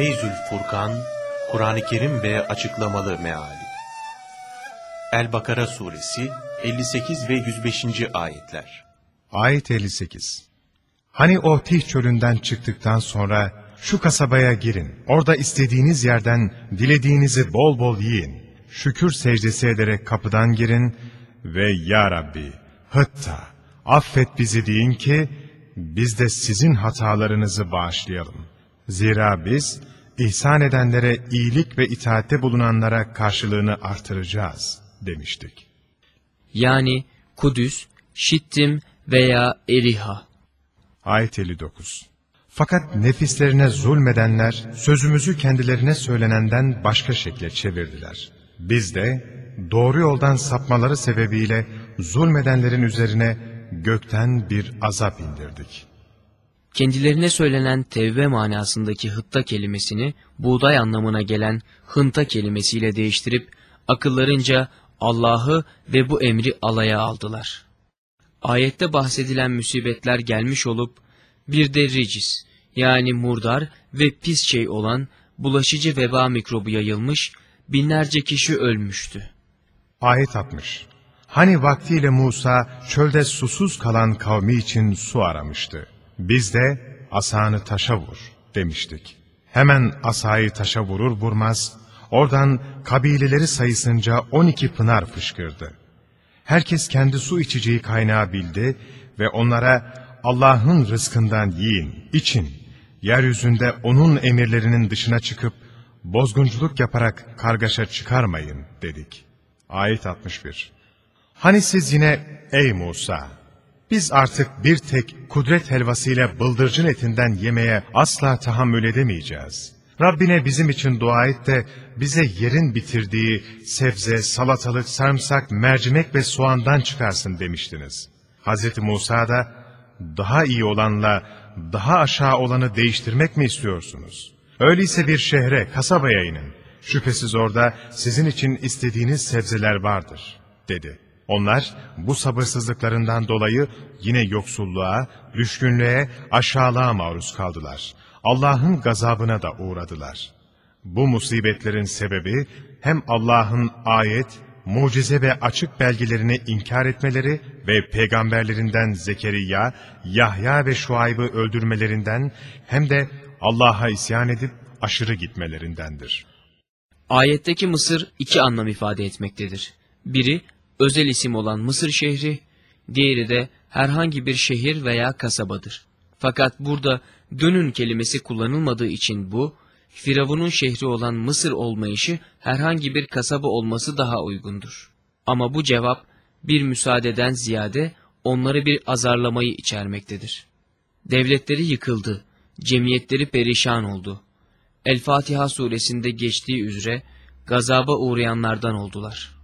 Feyzül Furkan, Kur'an-ı Kerim ve Açıklamalı Meali El-Bakara Suresi 58 ve 105. Ayetler Ayet 58 Hani o Tih çölünden çıktıktan sonra şu kasabaya girin, orada istediğiniz yerden dilediğinizi bol bol yiyin. Şükür secdesi ederek kapıdan girin ve Ya Rabbi, hıtta, affet bizi deyin ki, biz de sizin hatalarınızı bağışlayalım. Zira biz, ihsan edenlere iyilik ve itaatte bulunanlara karşılığını artıracağız demiştik. Yani Kudüs, Şittim veya Eriha. Ayet 59 Fakat nefislerine zulmedenler, sözümüzü kendilerine söylenenden başka şekle çevirdiler. Biz de doğru yoldan sapmaları sebebiyle zulmedenlerin üzerine gökten bir azap indirdik. Kendilerine söylenen tevbe manasındaki hıtta kelimesini buğday anlamına gelen hınta kelimesiyle değiştirip akıllarınca Allah'ı ve bu emri alaya aldılar. Ayette bahsedilen musibetler gelmiş olup bir de ricis yani murdar ve pis şey olan bulaşıcı veba mikrobu yayılmış binlerce kişi ölmüştü. Ayet 60 Hani vaktiyle Musa çölde susuz kalan kavmi için su aramıştı. Biz de asanı taşa vur demiştik. Hemen asayı taşa vurur vurmaz oradan kabileleri sayısınca 12 pınar fışkırdı. Herkes kendi su içeceği kaynağı bildi ve onlara Allah'ın rızkından yiyin, için, yeryüzünde O'nun emirlerinin dışına çıkıp bozgunculuk yaparak kargaşa çıkarmayın dedik. Ayet 61 Hani siz yine ey Musa, biz artık bir tek kudret helvasıyla bıldırcın etinden yemeye asla tahammül edemeyeceğiz. Rabbine bizim için dua et de bize yerin bitirdiği sebze, salatalık, sarımsak, mercimek ve soğandan çıkarsın demiştiniz. Hz. Musa da daha iyi olanla daha aşağı olanı değiştirmek mi istiyorsunuz? Öyleyse bir şehre, kasabaya inin. Şüphesiz orada sizin için istediğiniz sebzeler vardır, dedi. Onlar bu sabırsızlıklarından dolayı yine yoksulluğa, düşkünlüğe, aşağılığa maruz kaldılar. Allah'ın gazabına da uğradılar. Bu musibetlerin sebebi hem Allah'ın ayet, mucize ve açık belgelerini inkar etmeleri ve peygamberlerinden Zekeriya, Yahya ve Şuayb'ı öldürmelerinden hem de Allah'a isyan edip aşırı gitmelerindendir. Ayetteki Mısır iki anlam ifade etmektedir. Biri özel isim olan Mısır şehri, diğeri de herhangi bir şehir veya kasabadır. Fakat burada dönün kelimesi kullanılmadığı için bu, Firavun'un şehri olan Mısır olmayışı herhangi bir kasaba olması daha uygundur. Ama bu cevap bir müsaadeden ziyade onları bir azarlamayı içermektedir. Devletleri yıkıldı, cemiyetleri perişan oldu. El-Fatiha suresinde geçtiği üzere gazaba uğrayanlardan oldular.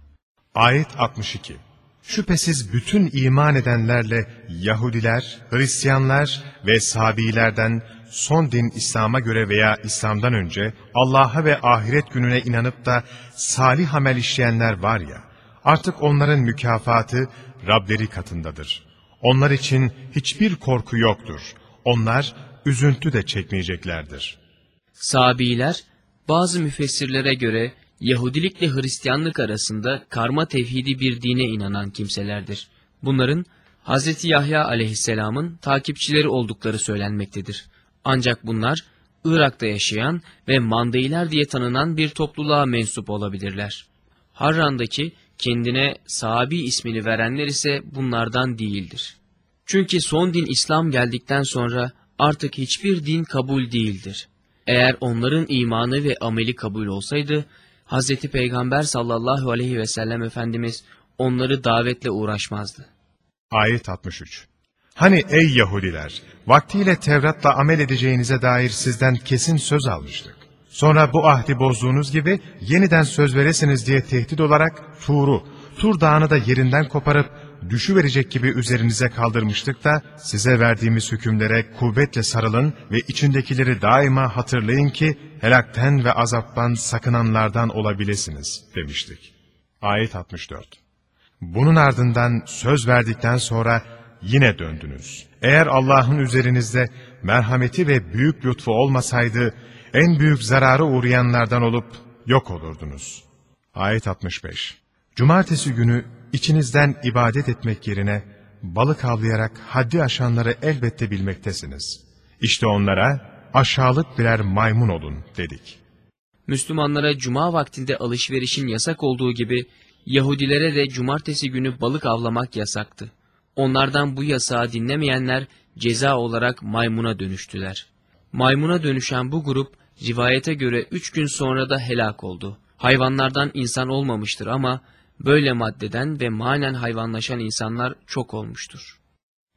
Ayet 62 Şüphesiz bütün iman edenlerle Yahudiler, Hristiyanlar ve Sabilerden son din İslam'a göre veya İslam'dan önce Allah'a ve ahiret gününe inanıp da salih amel işleyenler var ya, artık onların mükafatı Rableri katındadır. Onlar için hiçbir korku yoktur. Onlar üzüntü de çekmeyeceklerdir. Sabiler, bazı müfessirlere göre Yahudilikle Hristiyanlık arasında karma tevhidi bir dine inanan kimselerdir. Bunların Hz. Yahya aleyhisselamın takipçileri oldukları söylenmektedir. Ancak bunlar Irak'ta yaşayan ve Mandeiler diye tanınan bir topluluğa mensup olabilirler. Harran'daki kendine sahabi ismini verenler ise bunlardan değildir. Çünkü son din İslam geldikten sonra artık hiçbir din kabul değildir. Eğer onların imanı ve ameli kabul olsaydı, Hz. Peygamber sallallahu aleyhi ve sellem Efendimiz onları davetle uğraşmazdı. Ayet 63 Hani ey Yahudiler, vaktiyle Tevrat'la amel edeceğinize dair sizden kesin söz almıştık. Sonra bu ahdi bozduğunuz gibi yeniden söz veresiniz diye tehdit olarak Tur'u, Tur dağını da yerinden koparıp düşüverecek gibi üzerinize kaldırmıştık da size verdiğimiz hükümlere kuvvetle sarılın ve içindekileri daima hatırlayın ki helakten ve azaptan sakınanlardan olabilirsiniz demiştik. Ayet 64 Bunun ardından söz verdikten sonra yine döndünüz. Eğer Allah'ın üzerinizde merhameti ve büyük lütfu olmasaydı, en büyük zararı uğrayanlardan olup yok olurdunuz. Ayet 65 Cumartesi günü içinizden ibadet etmek yerine balık avlayarak haddi aşanları elbette bilmektesiniz. İşte onlara aşağılık birer maymun olun dedik. Müslümanlara cuma vaktinde alışverişin yasak olduğu gibi Yahudilere de cumartesi günü balık avlamak yasaktı. Onlardan bu yasağı dinlemeyenler ceza olarak maymuna dönüştüler. Maymuna dönüşen bu grup rivayete göre üç gün sonra da helak oldu. Hayvanlardan insan olmamıştır ama böyle maddeden ve manen hayvanlaşan insanlar çok olmuştur.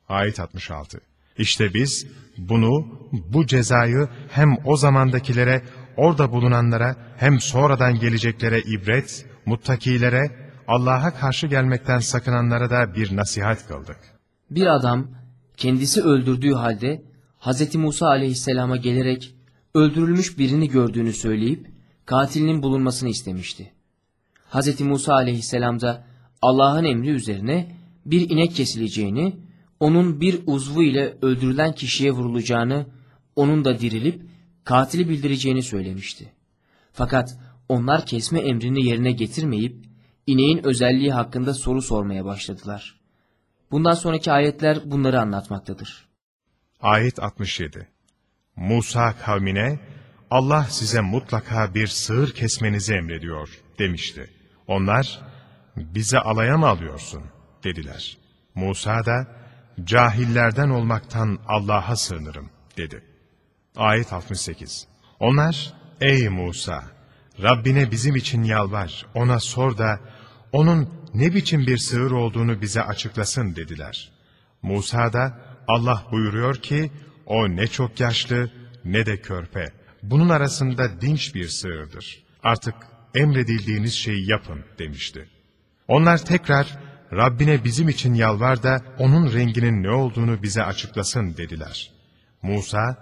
Ayet 66 İşte biz bunu, bu cezayı hem o zamandakilere, orada bulunanlara hem sonradan geleceklere ibret, muttakilere, Allah'a karşı gelmekten sakınanlara da bir nasihat kıldık. Bir adam kendisi öldürdüğü halde Hz. Musa aleyhisselama gelerek öldürülmüş birini gördüğünü söyleyip katilinin bulunmasını istemişti. Hz. Musa aleyhisselam da Allah'ın emri üzerine bir inek kesileceğini, onun bir uzvu ile öldürülen kişiye vurulacağını, onun da dirilip katili bildireceğini söylemişti. Fakat onlar kesme emrini yerine getirmeyip ineğin özelliği hakkında soru sormaya başladılar. Bundan sonraki ayetler bunları anlatmaktadır. Ayet 67 Musa kavmine, Allah size mutlaka bir sığır kesmenizi emrediyor demişti. Onlar, bize alaya mı alıyorsun dediler. Musa da, cahillerden olmaktan Allah'a sığınırım dedi. Ayet 68 Onlar, ey Musa, Rabbine bizim için yalvar, ona sor da, onun ne biçim bir sığır olduğunu bize açıklasın dediler. Musa da, Allah buyuruyor ki, o ne çok yaşlı ne de körpe. Bunun arasında dinç bir sığırdır. Artık emredildiğiniz şeyi yapın demişti. Onlar tekrar Rabbine bizim için yalvar da onun renginin ne olduğunu bize açıklasın dediler. Musa,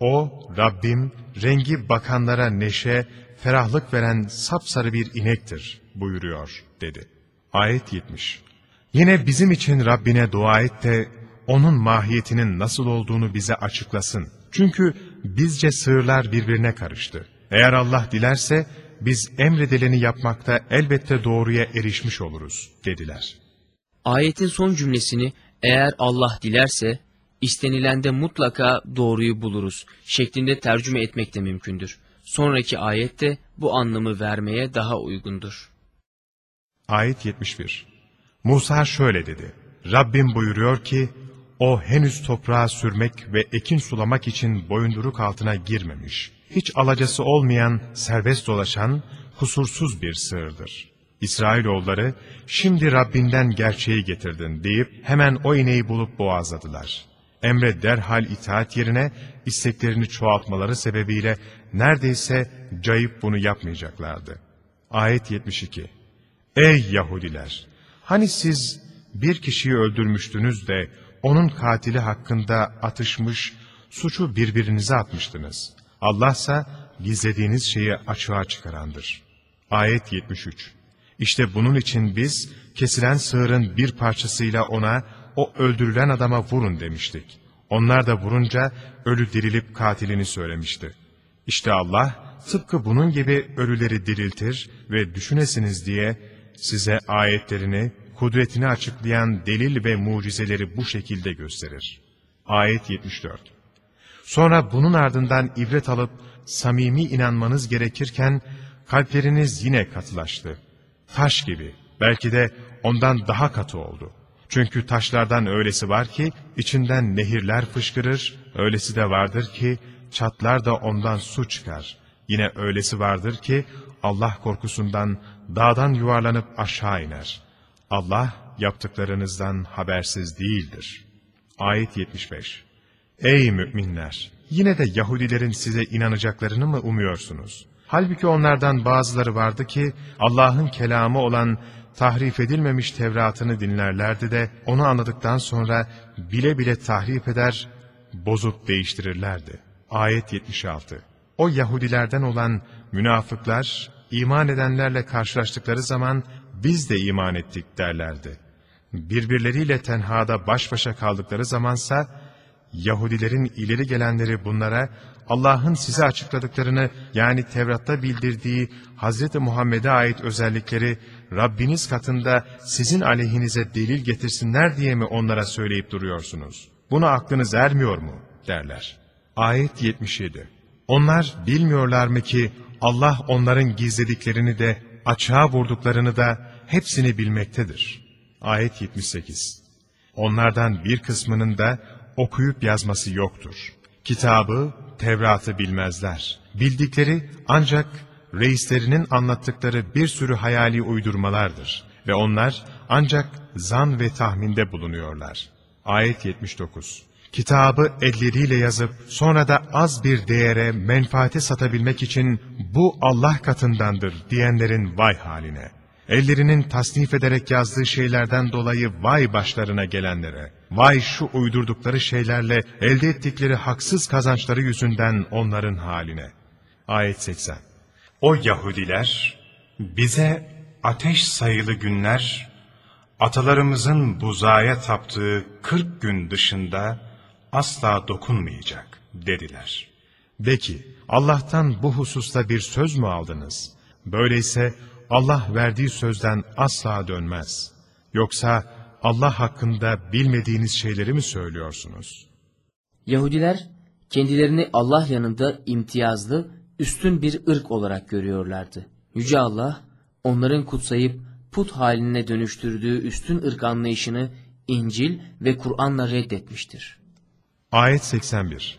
o Rabbim rengi bakanlara neşe, ferahlık veren sapsarı bir inektir buyuruyor dedi. Ayet 70 Yine bizim için Rabbine dua et de onun mahiyetinin nasıl olduğunu bize açıklasın. Çünkü bizce sığırlar birbirine karıştı. Eğer Allah dilerse biz emredileni yapmakta elbette doğruya erişmiş oluruz dediler. Ayetin son cümlesini eğer Allah dilerse istenilende mutlaka doğruyu buluruz şeklinde tercüme etmek de mümkündür. Sonraki ayette bu anlamı vermeye daha uygundur. Ayet 71 Musa şöyle dedi. Rabbim buyuruyor ki, o henüz toprağa sürmek ve ekin sulamak için boyunduruk altına girmemiş. Hiç alacası olmayan, serbest dolaşan, kusursuz bir sığırdır. İsrailoğulları, şimdi Rabbinden gerçeği getirdin deyip hemen o ineği bulup boğazladılar. Emre derhal itaat yerine isteklerini çoğaltmaları sebebiyle neredeyse cayıp bunu yapmayacaklardı. Ayet 72 Ey Yahudiler! Hani siz bir kişiyi öldürmüştünüz de onun katili hakkında atışmış, suçu birbirinize atmıştınız. Allah ise gizlediğiniz şeyi açığa çıkarandır. Ayet 73 İşte bunun için biz kesilen sığırın bir parçasıyla ona o öldürülen adama vurun demiştik. Onlar da vurunca ölü dirilip katilini söylemişti. İşte Allah tıpkı bunun gibi ölüleri diriltir ve düşünesiniz diye size ayetlerini, kudretini açıklayan delil ve mucizeleri bu şekilde gösterir. Ayet 74 Sonra bunun ardından ibret alıp samimi inanmanız gerekirken kalpleriniz yine katılaştı. Taş gibi, belki de ondan daha katı oldu. Çünkü taşlardan öylesi var ki içinden nehirler fışkırır, öylesi de vardır ki çatlar da ondan su çıkar. Yine öylesi vardır ki Allah korkusundan dağdan yuvarlanıp aşağı iner. Allah yaptıklarınızdan habersiz değildir. Ayet 75 Ey müminler! Yine de Yahudilerin size inanacaklarını mı umuyorsunuz? Halbuki onlardan bazıları vardı ki Allah'ın kelamı olan tahrif edilmemiş Tevrat'ını dinlerlerdi de onu anladıktan sonra bile bile tahrif eder, bozup değiştirirlerdi. Ayet 76 O Yahudilerden olan münafıklar iman edenlerle karşılaştıkları zaman biz de iman ettik derlerdi. Birbirleriyle tenhada baş başa kaldıkları zamansa Yahudilerin ileri gelenleri bunlara Allah'ın size açıkladıklarını yani Tevrat'ta bildirdiği Hz. Muhammed'e ait özellikleri Rabbiniz katında sizin aleyhinize delil getirsinler diye mi onlara söyleyip duruyorsunuz? Buna aklınız ermiyor mu? derler. Ayet 77 Onlar bilmiyorlar mı ki Allah onların gizlediklerini de açığa vurduklarını da hepsini bilmektedir. Ayet 78 Onlardan bir kısmının da okuyup yazması yoktur. Kitabı, Tevrat'ı bilmezler. Bildikleri ancak reislerinin anlattıkları bir sürü hayali uydurmalardır. Ve onlar ancak zan ve tahminde bulunuyorlar. Ayet 79 Kitabı elleriyle yazıp sonra da az bir değere menfaate satabilmek için bu Allah katındandır diyenlerin vay haline. Ellerinin tasnif ederek yazdığı şeylerden dolayı vay başlarına gelenlere, vay şu uydurdukları şeylerle elde ettikleri haksız kazançları yüzünden onların haline. Ayet 80 O Yahudiler bize ateş sayılı günler, atalarımızın buzaya taptığı 40 gün dışında asla dokunmayacak dediler. De ki, Allah'tan bu hususta bir söz mü aldınız? Böyleyse Allah verdiği sözden asla dönmez. Yoksa Allah hakkında bilmediğiniz şeyleri mi söylüyorsunuz? Yahudiler kendilerini Allah yanında imtiyazlı, üstün bir ırk olarak görüyorlardı. Yüce Allah onların kutsayıp put haline dönüştürdüğü üstün ırk anlayışını İncil ve Kur'an'la reddetmiştir. Ayet 81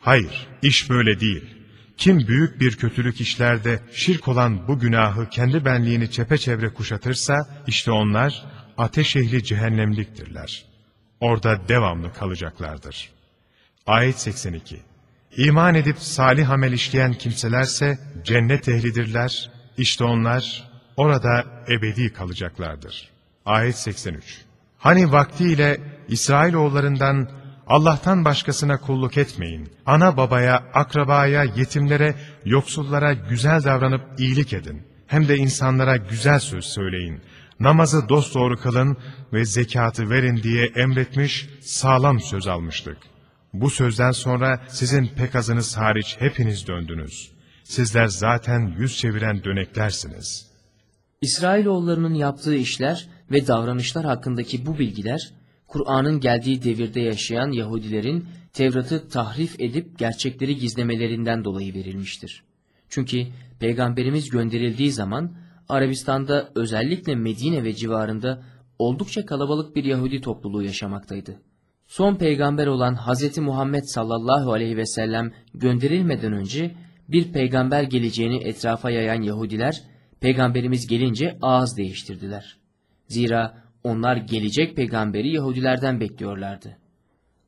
Hayır, iş böyle değil. Kim büyük bir kötülük işlerde şirk olan bu günahı kendi benliğini çepeçevre kuşatırsa, işte onlar ateş ehli cehennemliktirler. Orada devamlı kalacaklardır. Ayet 82 İman edip salih amel işleyen kimselerse cennet ehlidirler. İşte onlar orada ebedi kalacaklardır. Ayet 83 Hani vaktiyle İsrailoğullarından Allah'tan başkasına kulluk etmeyin. Ana babaya, akrabaya, yetimlere, yoksullara güzel davranıp iyilik edin. Hem de insanlara güzel söz söyleyin. Namazı dosdoğru kılın ve zekatı verin diye emretmiş, sağlam söz almıştık. Bu sözden sonra sizin pek azınız hariç hepiniz döndünüz. Sizler zaten yüz çeviren döneklersiniz. İsrailoğullarının yaptığı işler ve davranışlar hakkındaki bu bilgiler, Kur'an'ın geldiği devirde yaşayan Yahudilerin Tevrat'ı tahrif edip gerçekleri gizlemelerinden dolayı verilmiştir. Çünkü Peygamberimiz gönderildiği zaman Arabistan'da özellikle Medine ve civarında oldukça kalabalık bir Yahudi topluluğu yaşamaktaydı. Son peygamber olan Hz. Muhammed sallallahu aleyhi ve sellem gönderilmeden önce bir peygamber geleceğini etrafa yayan Yahudiler, peygamberimiz gelince ağız değiştirdiler. Zira onlar gelecek peygamberi Yahudilerden bekliyorlardı.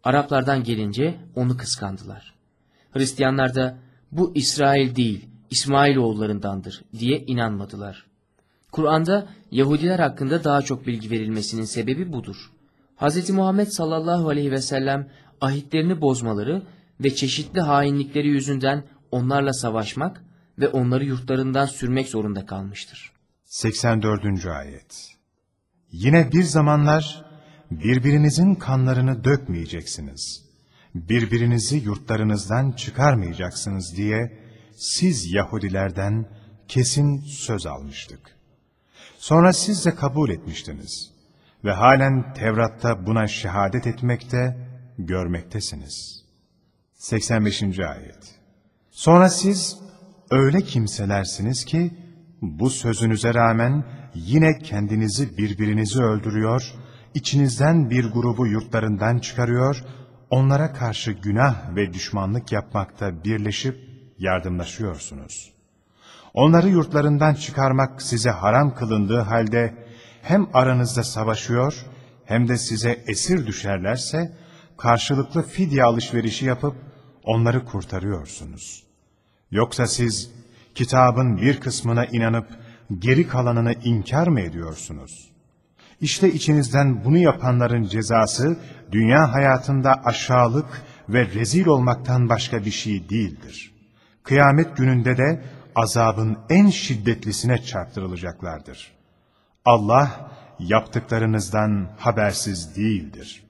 Araplardan gelince onu kıskandılar. Hristiyanlar da bu İsrail değil, İsmailoğullarındandır diye inanmadılar. Kur'an'da Yahudiler hakkında daha çok bilgi verilmesinin sebebi budur. Hz. Muhammed sallallahu aleyhi ve sellem ahitlerini bozmaları ve çeşitli hainlikleri yüzünden onlarla savaşmak ve onları yurtlarından sürmek zorunda kalmıştır. 84. Ayet Yine bir zamanlar birbirinizin kanlarını dökmeyeceksiniz. Birbirinizi yurtlarınızdan çıkarmayacaksınız diye siz Yahudilerden kesin söz almıştık. Sonra siz de kabul etmiştiniz ve halen Tevrat'ta buna şehadet etmekte, görmektesiniz. 85. Ayet Sonra siz öyle kimselersiniz ki bu sözünüze rağmen yine kendinizi birbirinizi öldürüyor, içinizden bir grubu yurtlarından çıkarıyor, onlara karşı günah ve düşmanlık yapmakta birleşip yardımlaşıyorsunuz. Onları yurtlarından çıkarmak size haram kılındığı halde hem aranızda savaşıyor hem de size esir düşerlerse karşılıklı fidye alışverişi yapıp onları kurtarıyorsunuz. Yoksa siz kitabın bir kısmına inanıp geri kalanını inkar mı ediyorsunuz? İşte içinizden bunu yapanların cezası dünya hayatında aşağılık ve rezil olmaktan başka bir şey değildir. Kıyamet gününde de azabın en şiddetlisine çarptırılacaklardır. Allah yaptıklarınızdan habersiz değildir.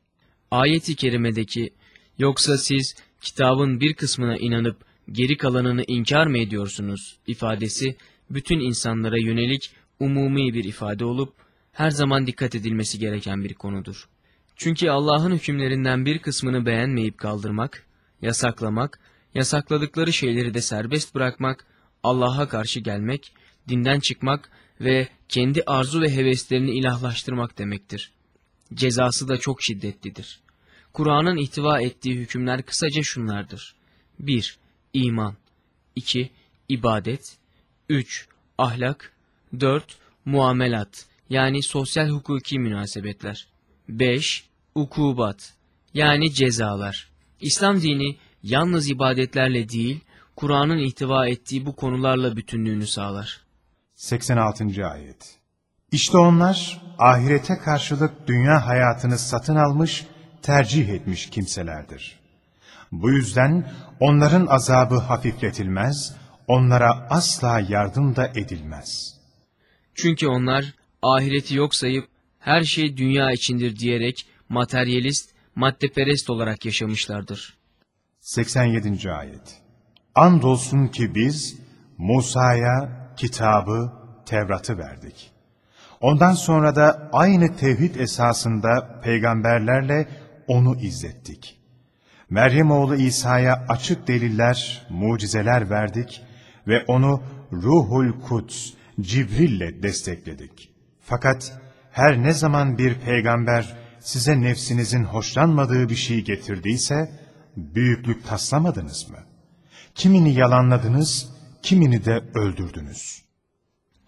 Ayet-i kerimedeki Yoksa siz kitabın bir kısmına inanıp geri kalanını inkar mı ediyorsunuz ifadesi bütün insanlara yönelik umumi bir ifade olup her zaman dikkat edilmesi gereken bir konudur. Çünkü Allah'ın hükümlerinden bir kısmını beğenmeyip kaldırmak, yasaklamak, yasakladıkları şeyleri de serbest bırakmak, Allah'a karşı gelmek, dinden çıkmak ve kendi arzu ve heveslerini ilahlaştırmak demektir. Cezası da çok şiddetlidir. Kur'an'ın ihtiva ettiği hükümler kısaca şunlardır. 1- İman 2- İbadet 3- Ahlak 4- Muamelat yani sosyal hukuki münasebetler 5- Ukubat yani cezalar. İslam dini yalnız ibadetlerle değil, Kur'an'ın ihtiva ettiği bu konularla bütünlüğünü sağlar. 86. Ayet İşte onlar ahirete karşılık dünya hayatını satın almış, tercih etmiş kimselerdir. Bu yüzden onların azabı hafifletilmez, onlara asla yardım da edilmez. Çünkü onlar ahireti yok sayıp her şey dünya içindir diyerek materyalist, maddeperest olarak yaşamışlardır. 87. Ayet Andolsun ki biz Musa'ya kitabı, Tevrat'ı verdik. Ondan sonra da aynı tevhid esasında peygamberlerle onu izlettik. Meryem oğlu İsa'ya açık deliller, mucizeler verdik ve onu Ruhul Kuds, Cibril'le destekledik. Fakat her ne zaman bir peygamber size nefsinizin hoşlanmadığı bir şey getirdiyse, büyüklük taslamadınız mı? Kimini yalanladınız, kimini de öldürdünüz.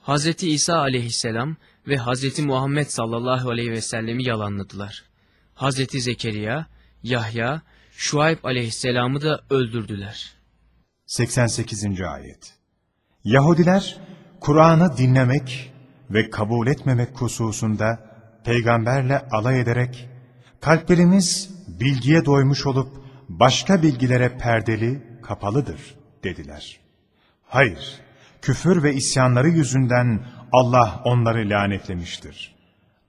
Hz. İsa aleyhisselam ve Hz. Muhammed sallallahu aleyhi ve sellemi yalanladılar. Hz. Zekeriya, Yahya, Şuayb aleyhisselamı da öldürdüler. 88. Ayet Yahudiler, Kur'an'ı dinlemek ve kabul etmemek hususunda peygamberle alay ederek, kalplerimiz bilgiye doymuş olup başka bilgilere perdeli, kapalıdır dediler. Hayır, küfür ve isyanları yüzünden Allah onları lanetlemiştir.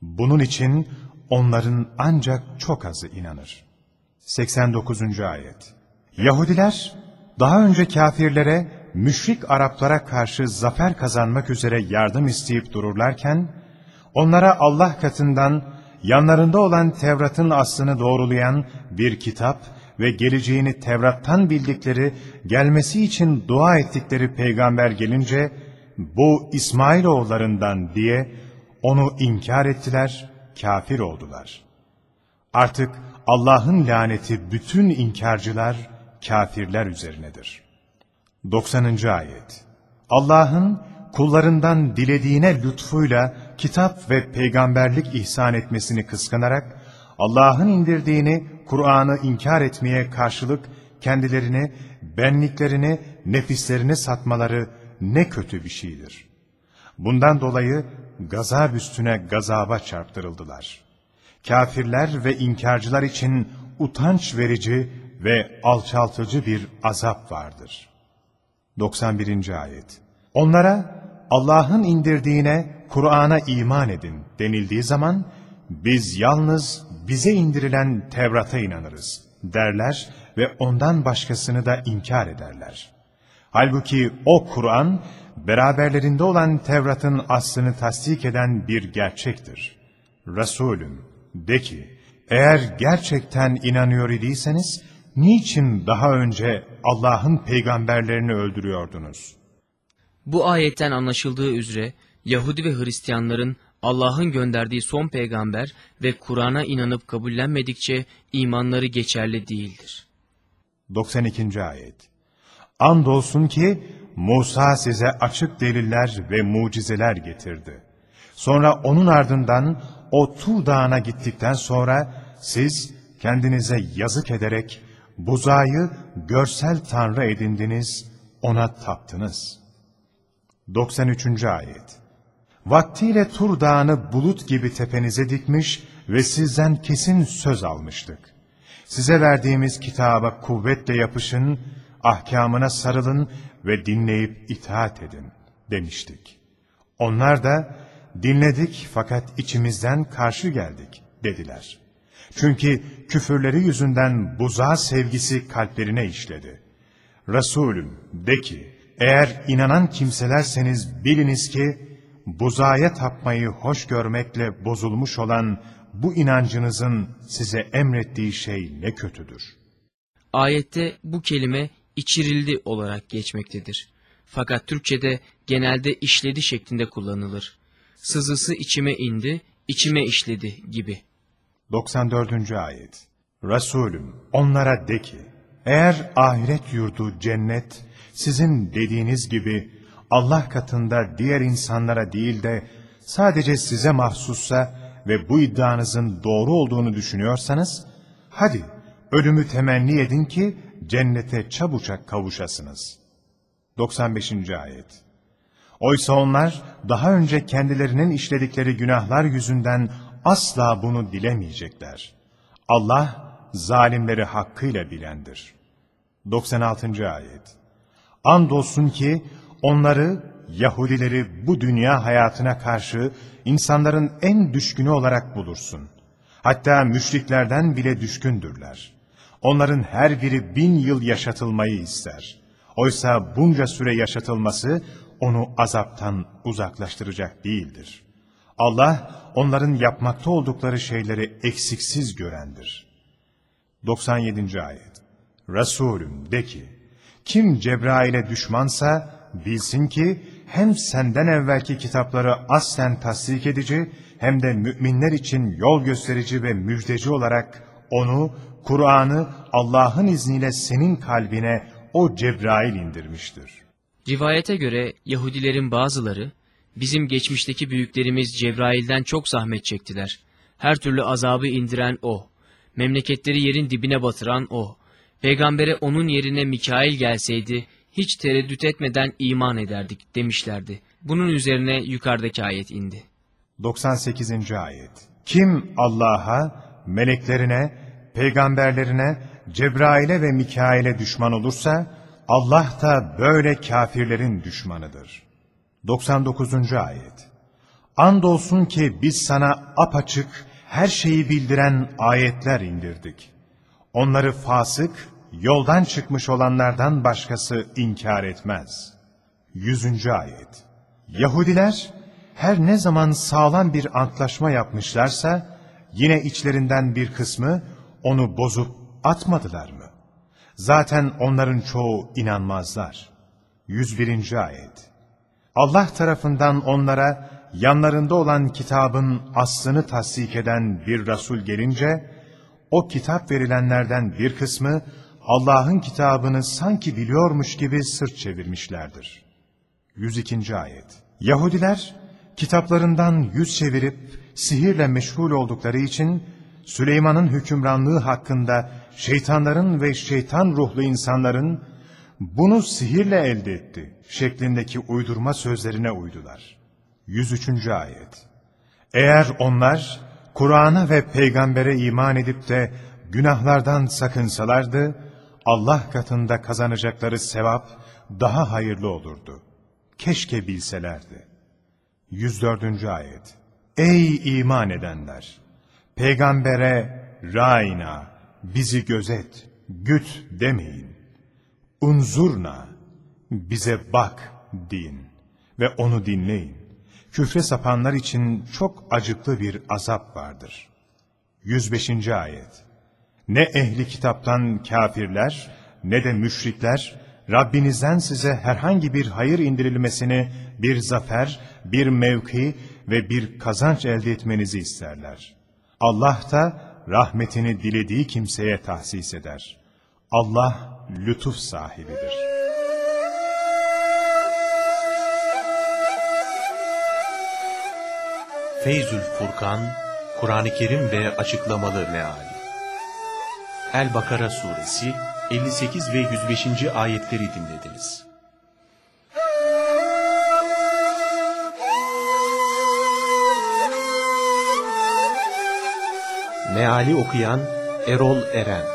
Bunun için onların ancak çok azı inanır. 89. Ayet Yahudiler, daha önce kafirlere, müşrik Araplara karşı zafer kazanmak üzere yardım isteyip dururlarken, onlara Allah katından yanlarında olan Tevrat'ın aslını doğrulayan bir kitap ve geleceğini Tevrat'tan bildikleri, gelmesi için dua ettikleri peygamber gelince, bu İsmailoğullarından diye onu inkar ettiler, kafir oldular. Artık Allah'ın laneti bütün inkarcılar, kafirler üzerinedir. 90. Ayet Allah'ın kullarından dilediğine lütfuyla kitap ve peygamberlik ihsan etmesini kıskanarak, Allah'ın indirdiğini, Kur'an'ı inkar etmeye karşılık kendilerini, benliklerini, nefislerini satmaları ne kötü bir şeydir. Bundan dolayı gazap üstüne gazaba çarptırıldılar. Kafirler ve inkarcılar için utanç verici ve alçaltıcı bir azap vardır. 91. Ayet Onlara Allah'ın indirdiğine, Kur'an'a iman edin denildiği zaman, biz yalnız bize indirilen Tevrat'a inanırız derler ve ondan başkasını da inkar ederler. Halbuki o Kur'an, beraberlerinde olan Tevrat'ın aslını tasdik eden bir gerçektir. Resulüm, de ki, eğer gerçekten inanıyor idiyseniz, niçin daha önce Allah'ın peygamberlerini öldürüyordunuz? Bu ayetten anlaşıldığı üzere Yahudi ve Hristiyanların Allah'ın gönderdiği son peygamber ve Kur'an'a inanıp kabullenmedikçe imanları geçerli değildir. 92. Ayet Andolsun ki Musa size açık deliller ve mucizeler getirdi. Sonra onun ardından o Tur Dağı'na gittikten sonra siz kendinize yazık ederek buzağı görsel tanrı edindiniz, ona taptınız. 93. Ayet Vaktiyle Tur Dağı'nı bulut gibi tepenize dikmiş ve sizden kesin söz almıştık. Size verdiğimiz kitaba kuvvetle yapışın, ahkamına sarılın ve dinleyip itaat edin demiştik. Onlar da dinledik fakat içimizden karşı geldik dediler. Çünkü küfürleri yüzünden buzağı sevgisi kalplerine işledi. Resulüm de ki, eğer inanan kimselerseniz biliniz ki, buzağa tapmayı hoş görmekle bozulmuş olan bu inancınızın size emrettiği şey ne kötüdür. Ayette bu kelime içirildi olarak geçmektedir. Fakat Türkçe'de genelde işledi şeklinde kullanılır. Sızısı içime indi, içime işledi gibi. 94. Ayet Resulüm onlara de ki, eğer ahiret yurdu cennet, sizin dediğiniz gibi Allah katında diğer insanlara değil de sadece size mahsussa ve bu iddianızın doğru olduğunu düşünüyorsanız, hadi ölümü temenni edin ki cennete çabucak kavuşasınız. 95. Ayet Oysa onlar daha önce kendilerinin işledikleri günahlar yüzünden asla bunu dilemeyecekler. Allah zalimleri hakkıyla bilendir. 96. Ayet Andolsun ki onları, Yahudileri bu dünya hayatına karşı insanların en düşkünü olarak bulursun. Hatta müşriklerden bile düşkündürler. Onların her biri bin yıl yaşatılmayı ister. Oysa bunca süre yaşatılması onu azaptan uzaklaştıracak değildir. Allah onların yapmakta oldukları şeyleri eksiksiz görendir. 97. Ayet Resulüm de ki, kim Cebrail'e düşmansa bilsin ki hem senden evvelki kitapları aslen tasdik edici hem de müminler için yol gösterici ve müjdeci olarak onu, Kur'an'ı Allah'ın izniyle senin kalbine o Cebrail indirmiştir. Rivayete göre Yahudilerin bazıları, bizim geçmişteki büyüklerimiz Cebrail'den çok zahmet çektiler. Her türlü azabı indiren O. Memleketleri yerin dibine batıran O. Peygambere onun yerine Mikail gelseydi, hiç tereddüt etmeden iman ederdik demişlerdi. Bunun üzerine yukarıdaki ayet indi. 98. Ayet Kim Allah'a, meleklerine, peygamberlerine, Cebrail'e ve Mikail'e düşman olursa, Allah da böyle kafirlerin düşmanıdır. 99. Ayet Andolsun ki biz sana apaçık, her şeyi bildiren ayetler indirdik. Onları fasık, yoldan çıkmış olanlardan başkası inkar etmez. 100. Ayet Yahudiler, her ne zaman sağlam bir antlaşma yapmışlarsa, yine içlerinden bir kısmı onu bozup atmadılar mı? Zaten onların çoğu inanmazlar. 101. Ayet Allah tarafından onlara yanlarında olan kitabın aslını tasdik eden bir Resul gelince, o kitap verilenlerden bir kısmı Allah'ın kitabını sanki biliyormuş gibi sırt çevirmişlerdir. 102. Ayet Yahudiler kitaplarından yüz çevirip sihirle meşgul oldukları için Süleyman'ın hükümranlığı hakkında şeytanların ve şeytan ruhlu insanların bunu sihirle elde etti şeklindeki uydurma sözlerine uydular. 103. Ayet Eğer onlar Kur'an'a ve peygambere iman edip de günahlardan sakınsalardı, Allah katında kazanacakları sevap daha hayırlı olurdu. Keşke bilselerdi. 104. Ayet Ey iman edenler! Peygambere Raina, bizi gözet, güt demeyin. Unzurna, bize bak deyin ve onu dinleyin. Küfre sapanlar için çok acıklı bir azap vardır. 105. Ayet Ne ehli kitaptan kafirler ne de müşrikler Rabbinizden size herhangi bir hayır indirilmesini, bir zafer, bir mevki ve bir kazanç elde etmenizi isterler. Allah da rahmetini dilediği kimseye tahsis eder. Allah lütuf sahibidir. Feyzül Furkan, Kur'an-ı Kerim ve Açıklamalı Meali El-Bakara Suresi 58 ve 105. ayetleri dinlediniz. Meali okuyan Erol Eren